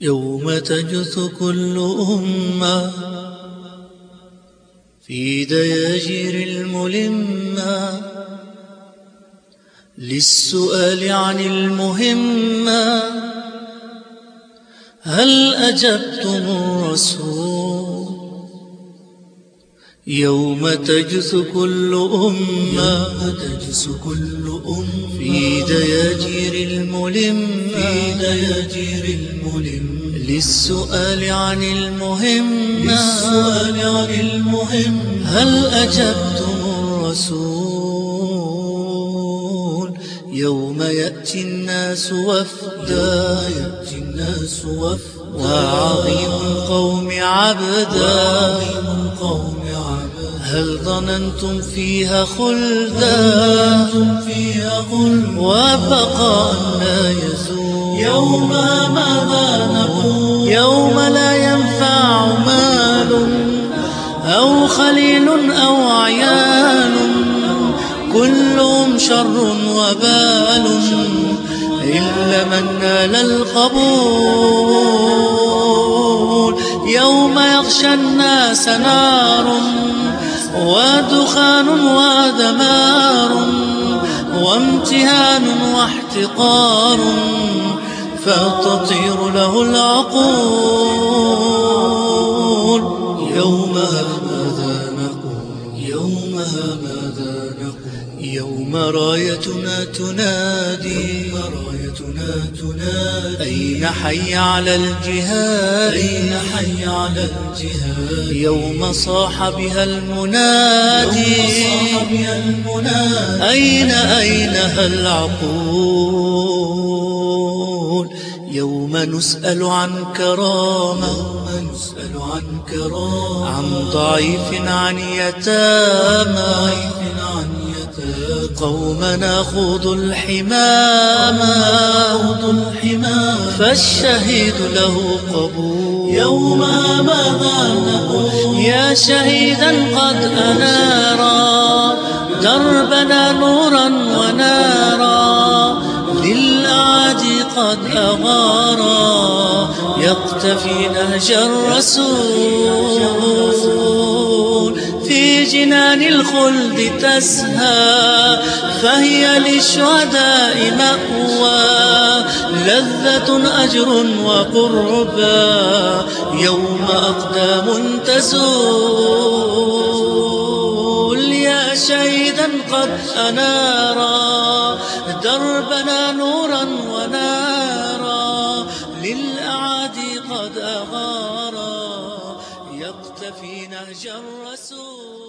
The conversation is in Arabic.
يوم تجث كل أمة في دياجير الملمة. للسؤال عن المهمة هل أجبتم الرسول يوم تجث كل أمة تجث كل أمة في دياجير الملمة في دياجير الملمة للسؤال عن المهم للسؤال عن المهم هل أجبتم الرسول؟ يوم يأتي الناس وفدا يأتي الناس وفدا وعظيم القوم عبدا وعظيم القوم عبدا هل ظننتم فيها خلدا؟ وبقاء لا يزول. يوم ماذا نقول؟ يوم لا ينفع مال أو خليل أو عيال. كلهم شر وبال إلا من نال القبول. يوم يغشى الناس نار. ودخان ودمار وامتهان واحتقار فتطير له العقول يومها ماذا نقول يومها ماذا نقول. يوم رايتنا تنادي رايتنا تنادي. أين حي على الجهاد؟ أين حي على الجهاد؟ يوم صاح بها المنادي. يوم صاح بها المنادي. أين أينها العقول؟ يوم نسأل عن كرامة. يوم نسأل عن كرامة. عن ضعيف عن يتامى. عن قوم ناخذ الحمامة فالشهيد له قبول. يوم ماذا نقول. يا شهيدا قد أنارا. دربنا نورا ونارا. للأعادي قد أغارا. يقتفي نهج الرسول. جنان الخلد تسهى فهي للشهداء مأوى. لذة أجر وقربا يوم أقدام تزول يا شهيدا قد أنارا دربنا نورا ونارا. للأعادي قد أغارا يقتفي نهج الرسول